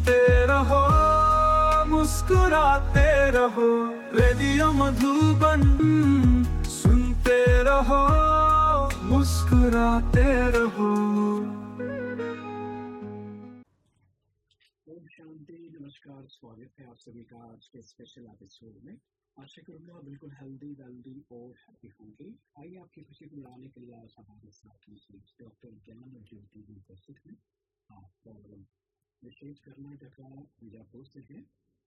सुनते रहो, मुस्कुराते रहो, रेडियो मधुबन सुनते रहो, मुस्कुराते रहो। शांति, नमस्कार, स्वागत है आप सभी का आज के स्पेशल एपिसोड में। आशा करूँगा बिल्कुल हेल्दी वेल्दी और हैप्पी होंगे। आइए आपकी खुशी को बढ़ाने के लिए आज हमारे साथ डॉक्टर ज्ञान ज्योति जी उपस्थित हैं। आप विशेष कर्नाटक बीजापुर से हैं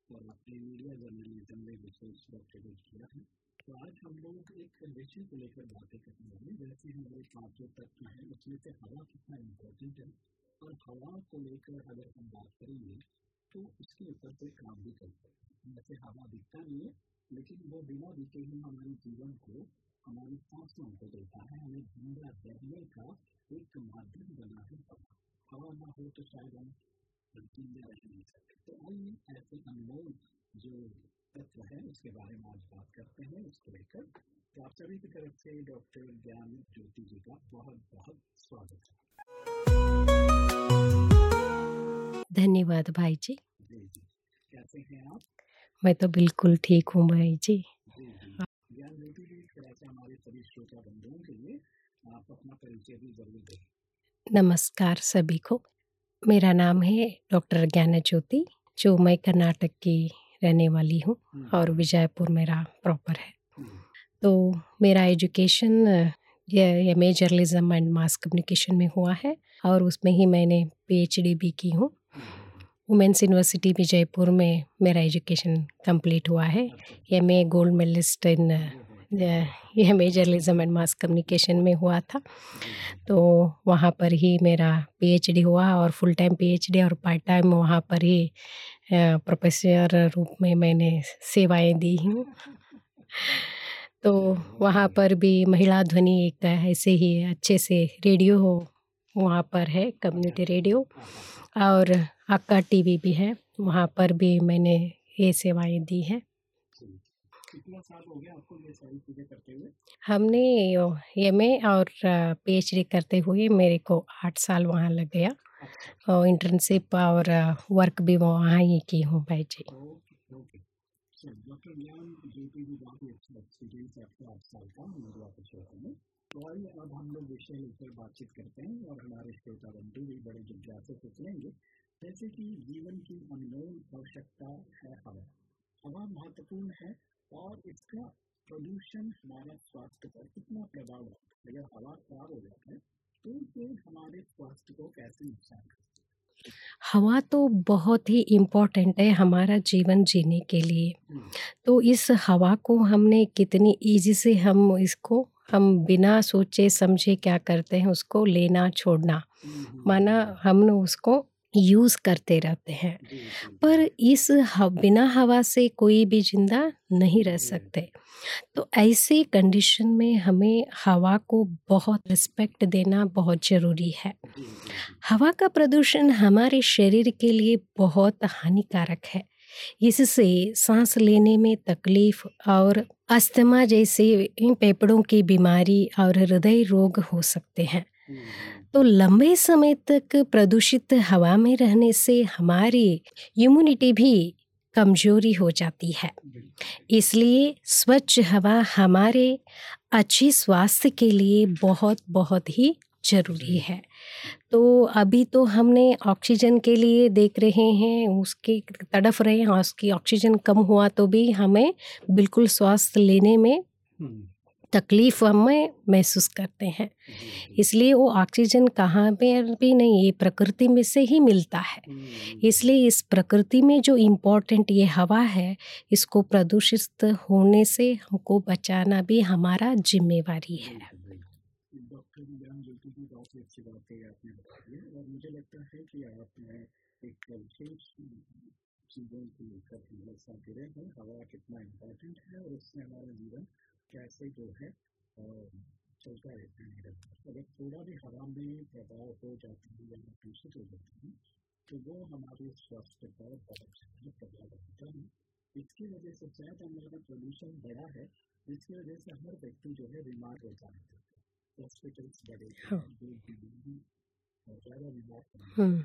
और अपने मीडिया जर्नलिज्म में विशेष डॉक्टरेट किया है तो आज हम लोग एक विषय को लेकर बातें करने वाले जैसे हमारे पाँचों तत्व हैं, उसमें से हवा कितना इम्पोर्टेंट है, और हवा को लेकर अगर हम बात करेंगे तो उसके ऊपर से काम भी कर सकते हैं। जैसे हवा दिखता नहीं है, लेकिन वो बिना दिखे ही हमारे जीवन को, हमारी सांसों को देता है, हमें ज़िंदा रहने का एक माध्यम बना है। हवा हवा ना हो तो शायद हम ज़िंदा रह नहीं सकते तो आइए ऐसे अनमोल जो। तत्व है उसके बारे में आज बात करते हैं उसको लेकर तो आप सभी की तरफ़ से डॉक्टर ज्ञान ज्योति जी का बहुत बहुत स्वागत है धन्यवाद भाई जी। कैसे हैं आप मैं तो बिल्कुल ठीक हूँ। भाई जी ज्ञान ज्योति जी सा हमारे सभी श्रोता बंधुओं के लिए आप अपना परिचय भी ज़रूर दें। नमस्कार सभी को। मेरा नाम है डॉक्टर ज्ञान ज्योति जो मैं कर्नाटक की रहने वाली हूँ हम्म, और विजयपुर मेरा प्रॉपर है। हम्म, तो मेरा education M A journalism and mass communication में हुआ है और उसमें ही मैंने पीएचडी भी की हूँ। वुमेंस यूनिवर्सिटी विजयपुर में मेरा एजुकेशन कंप्लीट हुआ है। M A gold medalist in a journalism and mass communication में हुआ था तो वहाँ पर ही मेरा पीएचडी हुआ और फुल टाइम पीएचडी और पार्ट टाइम वहाँ पर ही प्रोफेसर रूप में मैंने सेवाएँ दी हूँ तो वहाँ पर भी महिला ध्वनि एक ऐसे ही अच्छे से रेडियो हो, वहाँ पर है कम्युनिटी रेडियो और अक्का टीवी भी है, वहाँ पर भी मैंने ये सेवाएँ दी हैं। कितना साल हो गया आपको ये सारी चीज़ें करते हुए? हमने एम ए और पीएचडी करते हुए मेरे को आठ साल वहाँ लग गया। अच्छा। और इंटर्नशिप और वर्क भी वहाँ ही की हूँ भाई जी। Okay okay. चलो डॉक्टर ज्ञान ज्योति जी बहुत ही अच्छा एक्सपीरियंस है आपका आठ साल का मीडिया के क्षेत्र में तो आइए अब हम लोग विषय लेकर बातचीत करते हैं और हमारे श्रोता बंधु भी बड़े जिज्ञासा से सुनेंगे। जैसे कि जीवन की अनमोल आवश्यकता है हवा हवा महत्वपूर्ण है और इसका प्रदूषण हमारा स्वास्थ्य पर कितना प्रभाव है? अगर हवा खराब हो जाता है तो ये हमारे स्वास्थ्य को कैसे नुकसान कर हवा तो बहुत ही इम्पोर्टेंट है हमारा जीवन जीने के लिए। हम्म, तो इस हवा को हमने कितनी इजी से हम इसको हम बिना सोचे समझे क्या करते हैं उसको लेना छोड़ना। हम्म, हम्म, माना हमने उसको यूज़ करते रहते हैं। पर इस ह- बिना हवा से कोई भी ज़िंदा नहीं रह सकते। तो ऐसे कंडीशन में हमें हवा को बहुत रिस्पेक्ट देना बहुत ज़रूरी है। हवा का प्रदूषण हमारे शरीर के लिए बहुत हानिकारक है। इससे सांस लेने में तकलीफ़ और अस्थमा जैसे फेफड़ों की बीमारी और हृदय रोग हो सकते हैं। तो लंबे समय तक प्रदूषित हवा में रहने से हमारी इम्यूनिटी भी कमज़ोरी हो जाती है। इसलिए स्वच्छ हवा हमारे अच्छे स्वास्थ्य के लिए बहुत बहुत ही ज़रूरी है। तो अभी तो हमने ऑक्सीजन के लिए देख रहे हैं उसके तड़फ रहे हैं उसकी ऑक्सीजन कम हुआ तो भी हमें बिल्कुल स्वास्थ्य लेने में हम्म, तकलीफ़ हमें महसूस करते हैं। इसलिए वो ऑक्सीजन कहाँ पे भी नहीं ये प्रकृति में से ही मिलता है। हम्म, इसलिए इस प्रकृति में जो इम्पोर्टेंट ये हवा है इसको प्रदूषित होने से हमको बचाना भी हमारा जिम्मेवारी है। बिल्कुल, बिल्कुल। डॉक्टर ज्ञान ज्योति जी बहुत ही अच्छी बातें आपने बताई है और मुझे लगता है कि आपने एक विशेष चीज़ों को दे रहे हैं। हवा कितना इम्पोर्टेंट है और उससे हमारा जीवन कैसे जो है चलता रहता है। अगर थोड़ा भी हवा में प्रभाव हो जाता है या दूषित हो जाती है तो वो हमारे स्वास्थ्य पर बहुत ज़्यादा प्रभाव डालता है। इसकी वजह से शायद हमारा प्रदूषण बढ़ा है जिसकी वजह से हर व्यक्ति जो है बीमार होता है। हॉस्पिटल्स बड़े हाँ। ज़्यादा बीमार हम्म,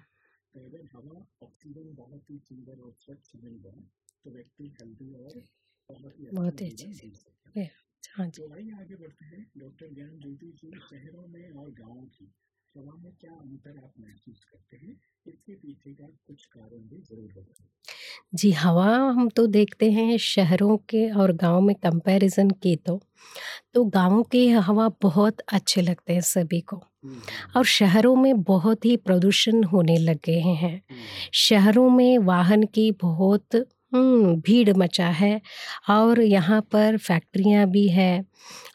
तो अगर हवा ऑक्सीजन बहुत ही सुंदर और स्वच्छ मिल जाए तो व्यक्ति हेल्दी और बहुत ही ही अच्छा सकता है हाँ जी। तो आगे बढ़ते हैं। डॉक्टर ज्ञान ज्योति जी शहरों में और गाँव की हवा में क्या अंतर आप महसूस करते हैं? इसके पीछे का कुछ कारण भी ज़रूर बताएँ। जी हवा हम तो देखते हैं शहरों के और गाँव में कंपैरिजन की तो। तो गाँव की हवा बहुत अच्छे लगते हैं सभी को। और शहरों में बहुत ही प्रदूषण होने लग गए हैं। शहरों में वाहन की बहुत हम्म, भीड़ मचा है और यहाँ पर फैक्ट्रियाँ भी है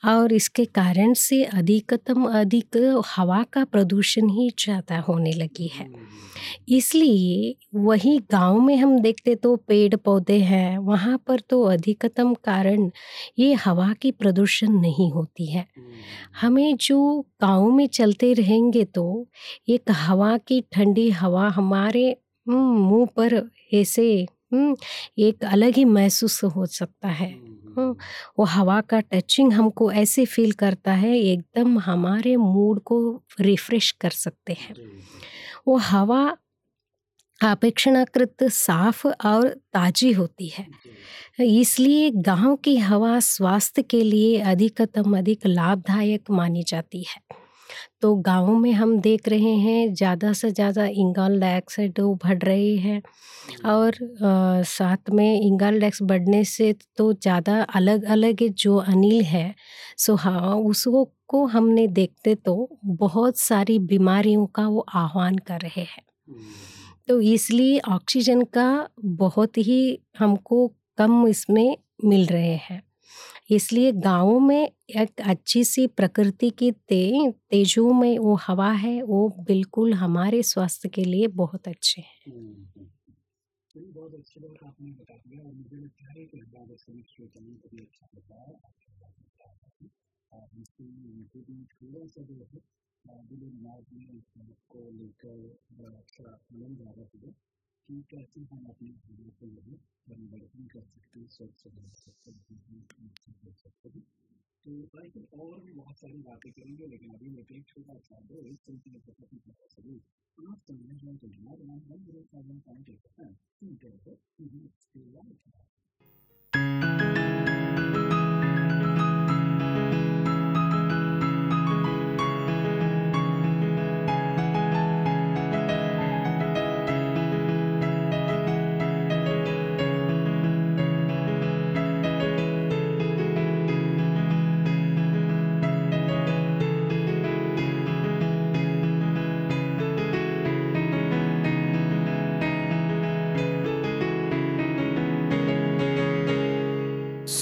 और इसके कारण से अधिकतम अधिक हवा का प्रदूषण ही ज़्यादा होने लगी है। इसलिए वही गाँव में हम देखते तो पेड़ पौधे हैं वहाँ पर तो अधिकतम कारण ये हवा की प्रदूषण नहीं होती है। हमें जो गाँव में चलते रहेंगे तो एक हवा की ठंडी हवा हमारे हम्म, मुँह पर ऐसे एक अलग ही महसूस हो सकता है। हम्म, वो हवा का टचिंग हमको ऐसे फील करता है एकदम हमारे मूड को रिफ्रेश कर सकते हैं। वो हवा अपेक्षाकृत साफ़ और ताजी होती है। इसलिए गाँव की हवा स्वास्थ्य के लिए अधिकतम अधिक लाभदायक मानी जाती है। तो गाँव में हम देख रहे हैं ज़्यादा से ज़्यादा इंगाल डाइऑक्साइड वो बढ़ रही है और अ, साथ में इंगाल डाइऑक्स बढ़ने से तो ज़्यादा अलग अलग जो अनिल है सो हाँ उसको को हमने देखते तो बहुत सारी बीमारियों का वो आह्वान कर रहे हैं। तो इसलिए ऑक्सीजन का बहुत ही हमको कम इसमें मिल रहे हैं। इसलिए गाँवों में एक अच्छी सी प्रकृति की ते, तेजों में वो हवा है, वो बिल्कुल हमारे स्वास्थ्य के लिए बहुत अच्छे हैं। अच्छी थोड़ा सा जो है लेकर अच्छा है कि कैसे हम अपने जीवन को है परिवर्तन कर सकते हैं स्वच्छ बना सकते हैं अच्छा सकते हैं तो आई थिंक और भी बहुत सारी बातें करेंगे लेकिन अभी मैं एक छोटा सा दो एक सिलसिले से काफ़ी पता चली आप समझ रहे हैं तो हमारे नाम हम मेरे सामने पॉइंट एक है सुनते रहो इसके बाद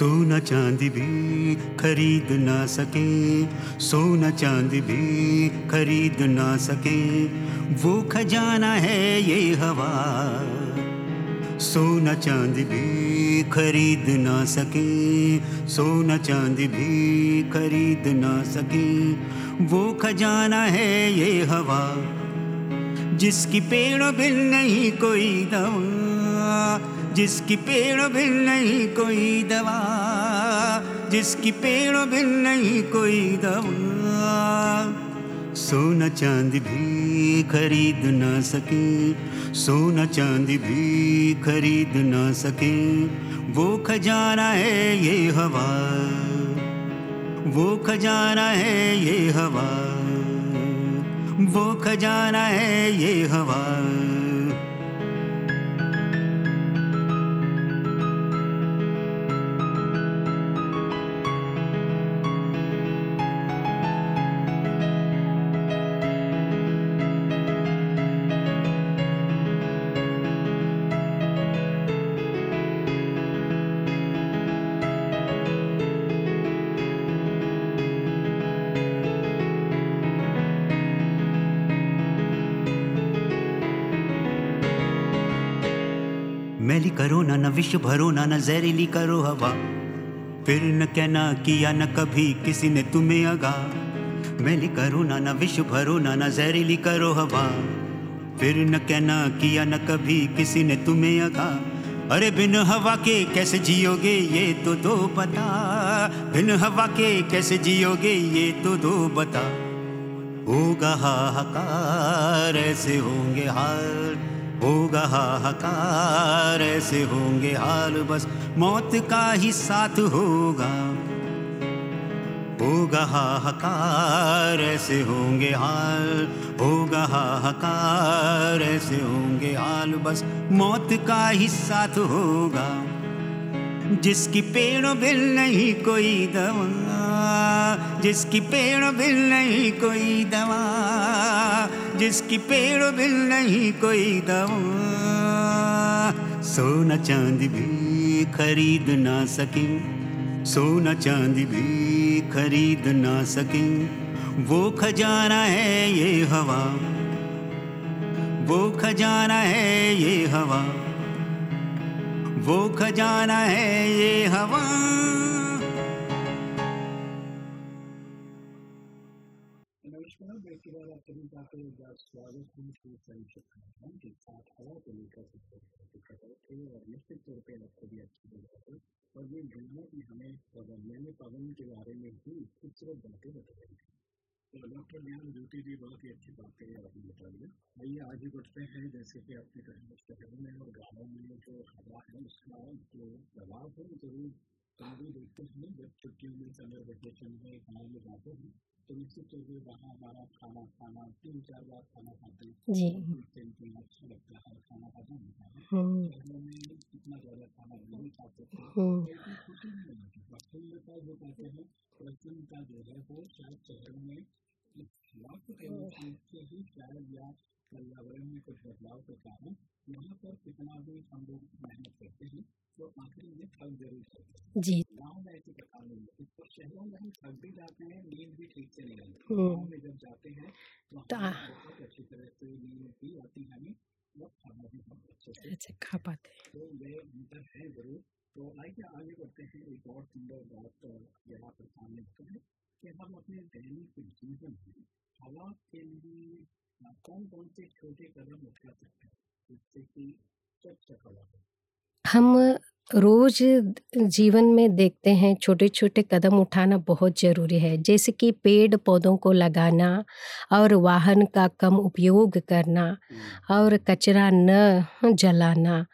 सोना चांदी भी खरीद ना सके। सोना चांदी भी खरीद ना सके। वो खजाना है ये हवा। सोना चांदी भी खरीद ना सके। सोना चांदी भी खरीद ना सके। वो खजाना है ये हवा। जिसकी पेड़ बिन नहीं कोई दवा। जिसकी पेड़ बिन नहीं कोई दवा, जिसकी पेड़ बिन नहीं कोई दवा। सोना चांदी भी खरीद ना सके, सोना चांदी भी खरीद ना सके। वो खजाना है ये हवा, वो खजाना है ये हवा, वो खजाना है ये हवा। मैली करो, ना न विष भरो, ना न जहरीली करो हवा। फिर न कहना किया, न कभी किसी ने तुम्हें अगा मैली करो, ना न विष भरो, ना न जहरीली करो हवा। फिर न कहना किया, न कभी किसी ने तुम्हें अगा अरे बिन हवा के कैसे जियोगे, ये तो दो बता बिन हवा के कैसे जियोगे, ये तो दो बता होगा हाहाकार, ऐसे होंगे हाल। होगा हाहाकार ऐसे होंगे हाल बस। मौत का ही साथ होगा। होगा हाहाकार ऐसे होंगे हाल। होगा हाहाकार ऐसे होंगे हाल बस। मौत का ही साथ होगा। जिसकी पेड़ बिल नहीं कोई दवा, जिसकी पेड़ बिल नहीं कोई दवा जिसकी पेड़ बिल नहीं कोई दवा। सोना चांदी भी खरीद ना सके। सोना चांदी भी खरीद ना सके। वो खजाना है ये हवा। वो खजाना है ये हवा। वो खजाना है ये हवा। आप सभी एक बार स्वागत है श्री संक्षिप्त कार्यक्रम के साथ हवा को लेकर थे और निश्चित तौर पे आपको भी अच्छी लग रहा और ये जुड़ने की हमें मैंने पवन के बारे में ही खूबसूरत बातें बताई थी तो डॉक्टर ज्ञान ज्योति जी बहुत ही अच्छी बातें आपने बताई आइए आगे बढ़ते हैं जैसे कि आपने कहा शहरों में और गाँवों में जो हवा है उसका जो दबाव है ज़रूर हम भी देखते हैं जब छुट्टियों में समर वेकेशन में गाँव में जाते हैं तो निश्चित तौर पर वहाँ हमारा खाना खाना तीन चार बार खाना खाते हैं जी जिससे अच्छा लगता है खाना हजम होता है हम्म, शहरों में इतना ज़्यादा खाना नहीं खा सकते हम्म, ऐसी खुशी नहीं होती प्रसन्नता जो कहते हैं प्रसन्नता जो है वो शायद शहरों में इस लाख से ही शायद या पर्यावरण में कुछ बदलाव के कारण यहाँ पर कितना भी हम लोग मेहनत करते हैं तो आखिर में थक ज़रूर सकते जी। गाँव में ऐसी कथा नहीं है। तो शहरों में हम थक भी जाते हैं नींद भी ठीक से नहीं आती हम्म। गाँव में जब जाते हैं तो बहुत अच्छी तरह से नींद भी आती है हमें और खाना भी हम अच्छे से अच्छा खा पाते हैं। तो ये अंतर है ज़रूर। तो आइए आगे बढ़ते हैं। एक और सुंदर बात यहाँ पर सामने आती है कि हम अपने दैनिक जीवन में हवा के लिए कौन कौन से छोटे कदम उठा सकते हैं? हम रोज जीवन में देखते हैं छोटे छोटे कदम उठाना बहुत ज़रूरी है। जैसे कि पेड़ पौधों को लगाना और वाहन का कम उपयोग करना और कचरा न जलाना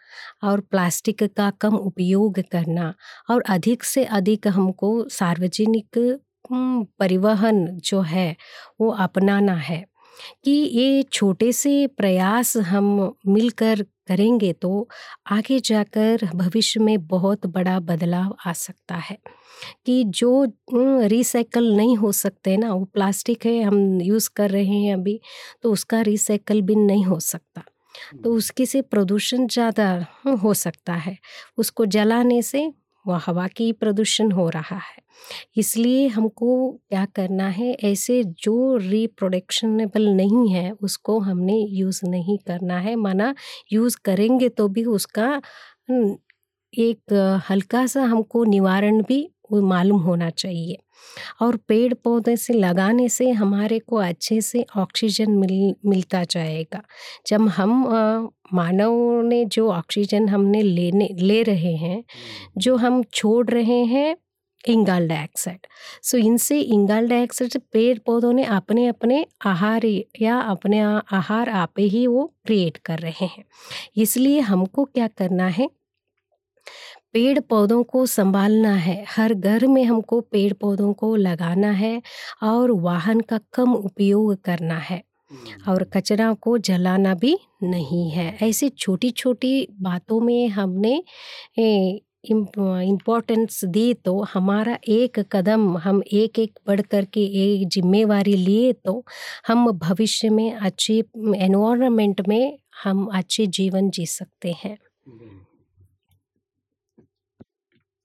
और प्लास्टिक का कम उपयोग करना और अधिक से अधिक हमको सार्वजनिक हम्म, परिवहन जो है वो अपनाना है। कि ये छोटे से प्रयास हम मिलकर करेंगे तो आगे जाकर भविष्य में बहुत बड़ा बदलाव आ सकता है। कि जो रिसाइकल नहीं हो सकते ना वो प्लास्टिक है हम यूज़ कर रहे हैं अभी तो उसका रिसाइकल भी नहीं हो सकता। तो उसके से प्रदूषण ज़्यादा हो सकता है। उसको जलाने से वह हवा की प्रदूषण हो रहा है। इसलिए हमको क्या करना है, ऐसे जो रिप्रोडक्शनेबल नहीं है, उसको हमने यूज़ नहीं करना है। माना यूज़ करेंगे तो भी उसका एक हल्का सा हमको निवारण भी मालूम होना चाहिए। और पेड़ पौधे से लगाने से हमारे को अच्छे से ऑक्सीजन मिल मिलता जाएगा। जब हम मानव ने जो ऑक्सीजन हमने लेने ले रहे हैं जो हम छोड़ रहे हैं इंगाल डाइऑक्साइड। सो इनसे इंगाल डाइऑक्साइड से पेड़ पौधों ने अपने अपने आहार या अपने आहार आपे ही वो क्रिएट कर रहे हैं। इसलिए हमको क्या करना है पेड़ पौधों को संभालना है। हर घर में हमको पेड़ पौधों को लगाना है और वाहन का कम उपयोग करना है और कचरा को जलाना भी नहीं है। ऐसी छोटी छोटी बातों में हमने इम्पोर्टेंस दी तो हमारा एक कदम हम एक एक बढ़ करके एक जिम्मेवारी लिए तो हम भविष्य में अच्छे एनवायरनमेंट में हम अच्छे जीवन जी सकते हैं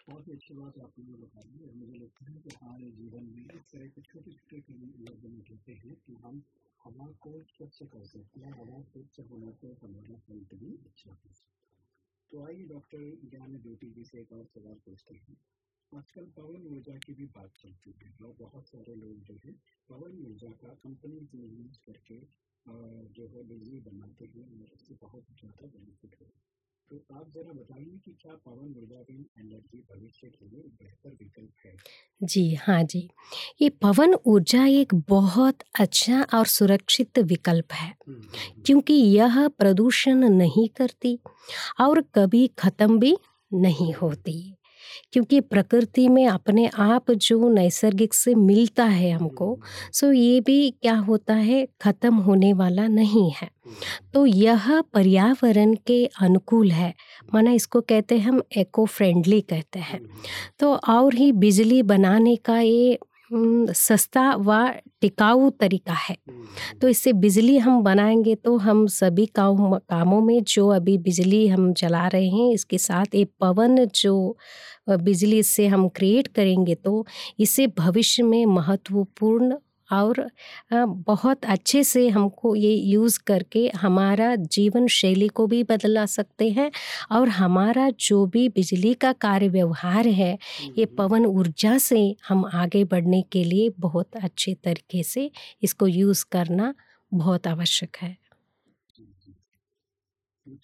बहुत ही अच्छी बात आपने ये बताई और मुझे लगता है कि हमारे जीवन में इस तरह के छोटे छोटे कदम उठाते हैं कि हम हवा को स्वच्छ कर सकते हैं हवा स्वच्छ होने से हमारा हेल्थ भी अच्छा हो। सकता है तो आइए डॉक्टर ज्ञान ज्योति जी से एक और सवाल पूछते हैं। आजकल पवन ऊर्जा की भी बात चलती है और बहुत सारे लोग जो है पवन ऊर्जा का कंपनी में यूज़ करके जो है बिजली बनाते हैं और उससे बहुत ज़्यादा बेनिफिट हो। तो आप जरा बताइए कि क्या पवन एनर्जी भविष्य के लिए बेहतर विकल्प है? जी हाँ जी। ये पवन ऊर्जा एक बहुत अच्छा और सुरक्षित विकल्प है क्योंकि यह प्रदूषण नहीं करती और कभी ख़त्म भी नहीं होती। क्योंकि प्रकृति में अपने आप जो नैसर्गिक से मिलता है हमको सो ये भी क्या होता है ख़त्म होने वाला नहीं है। तो यह पर्यावरण के अनुकूल है माना इसको कहते हैं हम एको फ्रेंडली कहते हैं। तो और ही बिजली बनाने का ये सस्ता व टिकाऊ तरीका है। तो इससे बिजली हम बनाएँगे तो हम सभी काम, कामों में जो अभी बिजली हम चला रहे हैं, इसके साथ एक पवन जो बिजली से हम क्रिएट करेंगे तो इसे भविष्य में महत्वपूर्ण और बहुत अच्छे से हमको ये यूज़ करके हमारा जीवन शैली को भी बदला सकते हैं और हमारा जो भी बिजली का कार्य व्यवहार है ये पवन ऊर्जा से हम आगे बढ़ने के लिए बहुत अच्छे तरीके से इसको यूज़ करना बहुत आवश्यक है।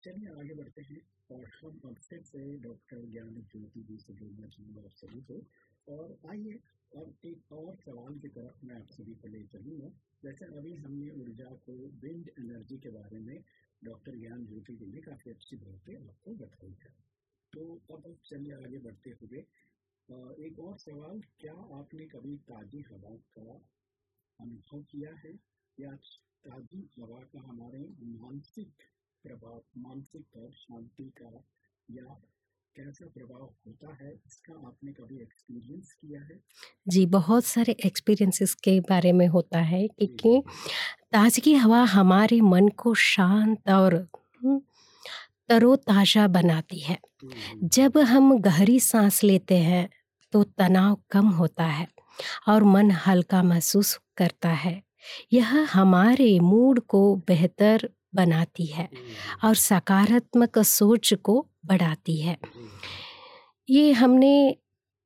चलिए आगे बढ़ते हैं और हम अब फिर से डॉक्टर ज्ञान ज्योति जी से जुड़ना चाहूँगा आप सभी को और आइए अब एक और सवाल की तरफ़ मैं आप सभी को ले चलूँगा जैसे अभी हमने ऊर्जा को विंड एनर्जी के बारे में डॉक्टर ज्ञान ज्योति जी ने काफ़ी अच्छी बातें आपको बताई है। तो अब चलिए आगे बढ़ते हुए एक और सवाल, क्या आपने कभी ताज़ी हवा का अनुभव किया है? या ताज़ी हवा का हमारे मानसिक प्रभाव, मानसिक और शांति का या कैसा प्रभाव होता है इसका आपने कभी एक्सपीरियंस किया है? जी बहुत सारे एक्सपीरियंसेस के बारे में होता है क्योंकि ताजगी हवा हमारे मन को शांत और हम्म, तरोताज़ा बनाती है। हम्म। जब हम गहरी सांस लेते हैं तो तनाव कम होता है और मन हल्का महसूस करता है। यह हमारे मूड को बेहतर बनाती है और सकारात्मक सोच को बढ़ाती है। ये हमने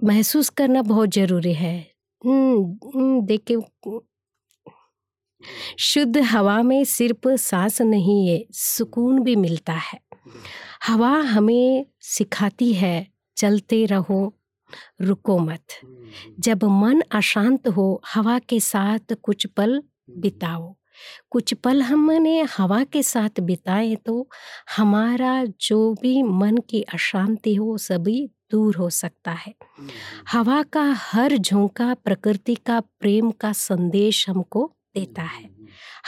महसूस करना बहुत ज़रूरी है। देखिए शुद्ध हवा में सिर्फ़ सांस नहीं है सुकून भी मिलता है। हवा हमें सिखाती है चलते रहो रुको मत। जब मन अशांत हो हवा के साथ कुछ पल बिताओ। कुछ पल हमने हवा के साथ बिताए तो हमारा जो भी मन की अशांति हो सभी दूर हो सकता है। हवा का हर झोंका प्रकृति का प्रेम का संदेश हमको देता है।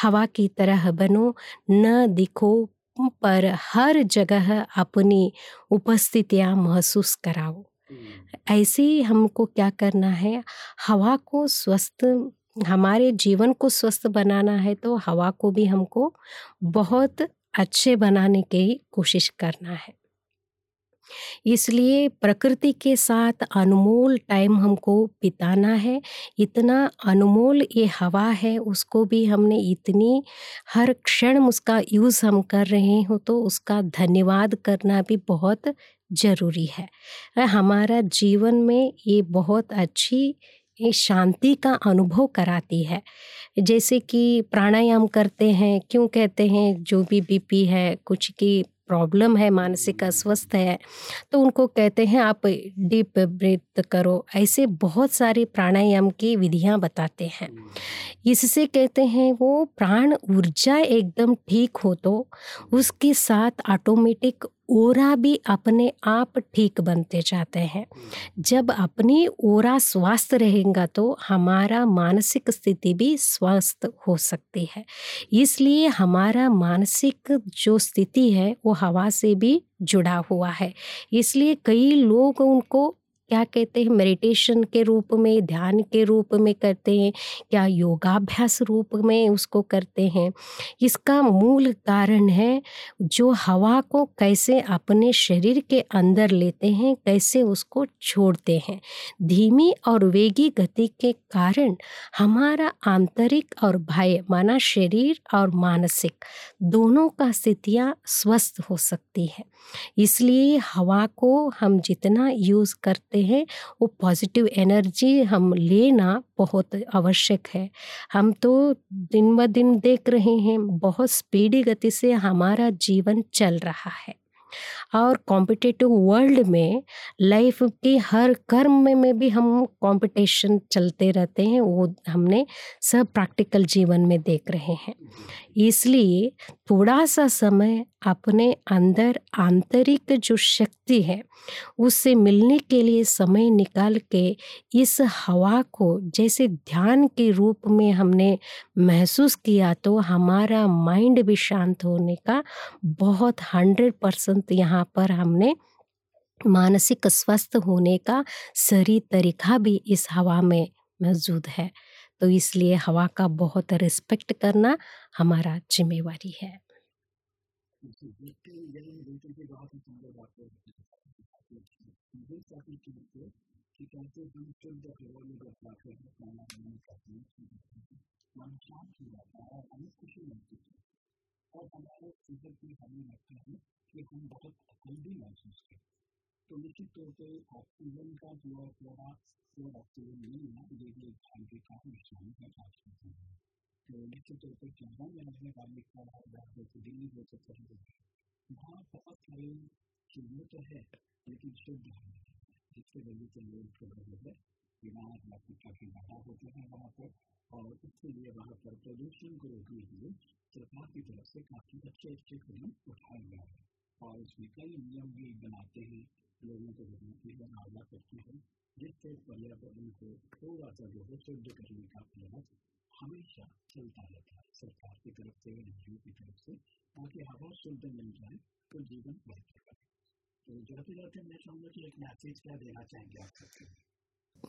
हवा की तरह बनो न दिखो पर हर जगह अपनी उपस्थितियाँ महसूस कराओ। ऐसे ही हमको क्या करना है हवा को स्वस्थ हमारे जीवन को स्वस्थ बनाना है तो हवा को भी हमको बहुत अच्छे बनाने की कोशिश करना है। इसलिए प्रकृति के साथ अनमोल टाइम हमको बिताना है। इतना अनमोल ये हवा है, उसको भी हमने इतनी हर क्षण उसका यूज़ हम कर रहे हो तो उसका धन्यवाद करना भी बहुत ज़रूरी है। हमारा जीवन में ये बहुत अच्छी शांति का अनुभव कराती है। जैसे कि प्राणायाम करते हैं क्यों कहते हैं जो भी बीपी है कुछ की प्रॉब्लम है मानसिक अस्वस्थ है तो उनको कहते हैं आप डीप ब्रीथ करो ऐसे बहुत सारे प्राणायाम की विधियाँ बताते हैं। इससे कहते हैं वो प्राण ऊर्जा एकदम ठीक हो तो उसके साथ ऑटोमेटिक ओरा भी अपने आप ठीक बनते जाते हैं। जब अपनी ओरा स्वस्थ रहेगा तो हमारा मानसिक स्थिति भी स्वस्थ हो सकती है। इसलिए हमारा मानसिक जो स्थिति है वो हवा से भी जुड़ा हुआ है। इसलिए कई लोग उनको क्या कहते हैं मेडिटेशन के रूप में, ध्यान के रूप में करते हैं, क्या योगाभ्यास रूप में उसको करते हैं। इसका मूल कारण है, जो हवा को कैसे अपने शरीर के अंदर लेते हैं, कैसे उसको छोड़ते हैं। धीमी और वेगी गति के कारण हमारा आंतरिक और बाह्य माना शरीर और मानसिक दोनों का स्थितियाँ स्वस्थ हो सकती है। इसलिए हवा को हम जितना यूज़ करते हैं, वो पॉजिटिव एनर्जी हम लेना बहुत आवश्यक है। हम तो दिन ब दिन देख रहे हैं, बहुत स्पीडी गति से हमारा जीवन चल रहा है। और कॉम्पिटिटिव वर्ल्ड में लाइफ के हर कर्म में, में भी हम कंपटीशन चलते रहते हैं वो हमने सब प्रैक्टिकल जीवन में देख रहे हैं। इसलिए थोड़ा सा समय अपने अंदर आंतरिक जो शक्ति है उससे मिलने के लिए समय निकाल के इस हवा को जैसे ध्यान के रूप में हमने महसूस किया तो हमारा माइंड भी शांत होने का बहुत हंड्रेड परसेंट यहाँ पर हमने मानसिक स्वस्थ होने का सही तरीका भी इस हवा में मौजूद है। तो इसलिए हवा का बहुत रिस्पेक्ट करना हमारा जिम्मेवारी है। कि कैसे हम शुद्ध हवा में बनाने करते हैं मन शांत हो जाता है और हमें खुशी मिलती है और सीधे की हमें लगता है कि हम बहुत हेल्दी महसूस करते तो निश्चित तौर पर ऑक्सीजन का जो थोड़ा प्योर ऑक्सीजन नहीं है ये भी एक ध्यान के काफ़ी नुकसान है के समय में तो निश्चित तौर पर ज़्यादा महँगे वाले का जैसे दिल्ली जैसे शहर वहाँ बहुत सारी चीज़ें तो है लेकिन शुद्ध है जिसके वजह से लोग जो है बीमार काफ़ी काफ़ी ज़्यादा होते हैं वहाँ पर और इसके लिए वहाँ पर प्रदूषण को रोकने के लिए सरकार की तरफ़ से काफ़ी अच्छे अच्छे कदम उठाए गए हैं और उसमें कई नियम भी बनाते हैं लोगों को रोकने के आगाह करते हैं जिससे पर्यावरण को थोड़ा सा जो है शुद्ध करने का प्रयास हमेशा चलता रहता है सरकार की तरफ़ से एनजीओ की तरफ़ से ताकि हवा शुद्ध मिल जाए तो जीवन बेहतर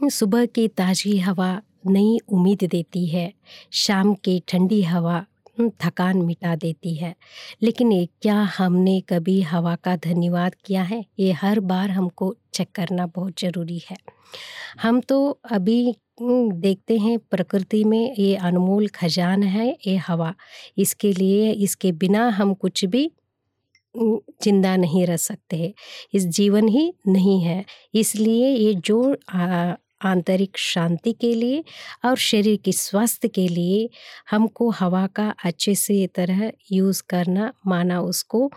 सुबह की ताज़ी हवा नई उम्मीद देती है, शाम की ठंडी हवा थकान मिटा देती है। लेकिन ये क्या हमने कभी हवा का धन्यवाद किया है? ये हर बार हमको चेक करना बहुत ज़रूरी है। हम तो अभी देखते हैं प्रकृति में ये अनमोल खजान है, ये हवा। इसके लिए, इसके बिना हम कुछ भी ज़िंदा नहीं रह सकते। इस जीवन ही नहीं है। इसलिए ये जो आंतरिक शांति के लिए और शरीर की स्वास्थ्य के लिए हमको हवा का अच्छे से तरह यूज़ करना, माना उसको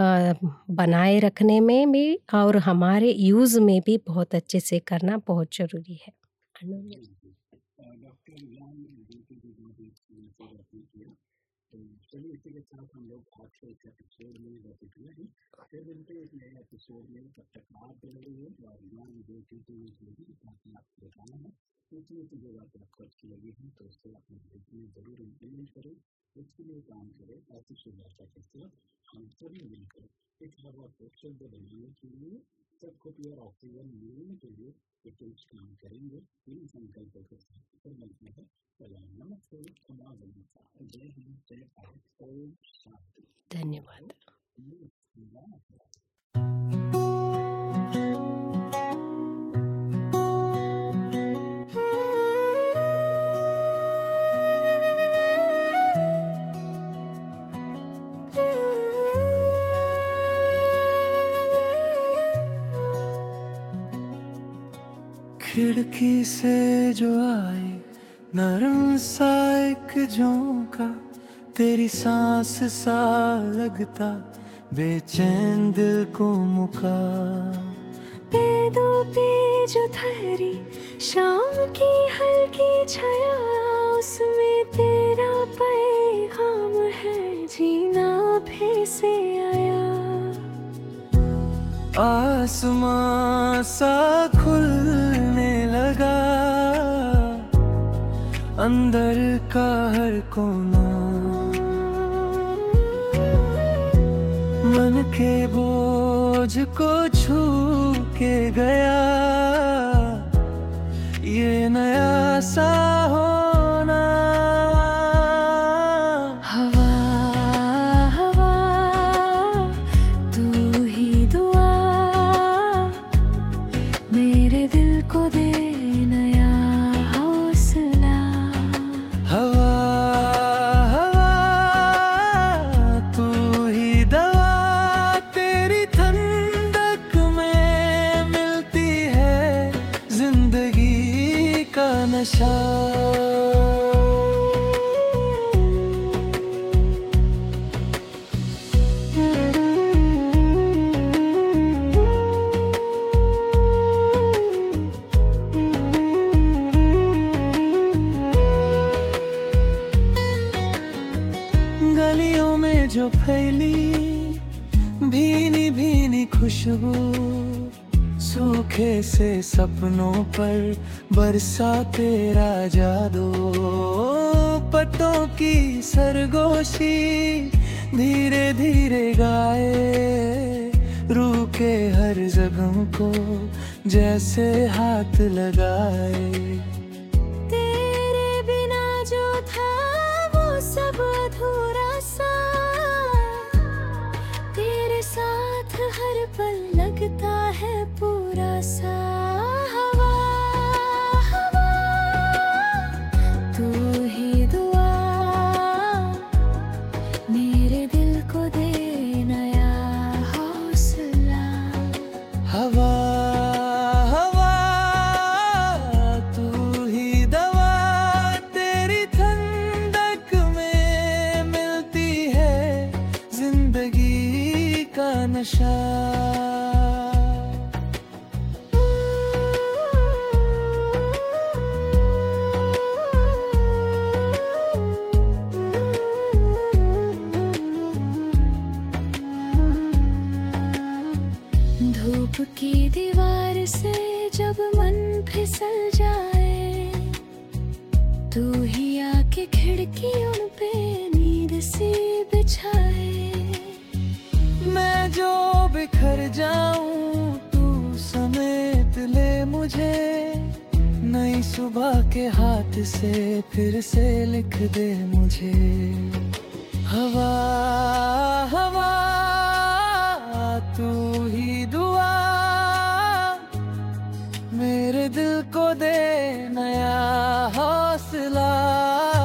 बनाए रखने में भी और हमारे यूज़ में भी बहुत अच्छे से करना बहुत ज़रूरी है चलिए इसी के साथ हम लोग आज के इस एपिसोड में बस इतना ही फिर मिलते हैं एक नए एपिसोड में तब तक आप बने रहिए और मान लीजिए कि ताकि आपको बताना है इसलिए की जो बात आपको अच्छी लगी है तो उससे अपने लाइफ में ज़रूर इम्प्लीमेंट करें उसके लिए काम करें ऐसी शुभकामना के साथ हम सभी मिलकर इस हवा को शुद्ध बनाने के लिए सबको प्योर ऑक्सीजन मिलने के लिए एक कुछ काम करेंगे। इन संकल्पों के साथ मिलते हैं। सलाम नमस्ते जय हिंद जय भारत। धन्यवाद। खिड़की से जो आई नरम सा एक झोंका। तेरी सांस सा लगता बेचैन दिल को मुका। पेदों पे जो ठहरी शाम की हल्की छाया उसमें तेरा पैगाम है जीना फिर से आया। आसमां सा खुलने अंदर का हर कोना। मन के बोझ को छू के गया। ये नया सा सूखे से सपनों पर बरसा तेरा जादू। पत्तों की सरगोशी धीरे धीरे गाए। रूके हर जख्म को जैसे हाथ लगाए। तेरे बिना जो था वो सब सा। तेरे साथ हर पल 的沙 मेरे दिल को दे नया हौसला।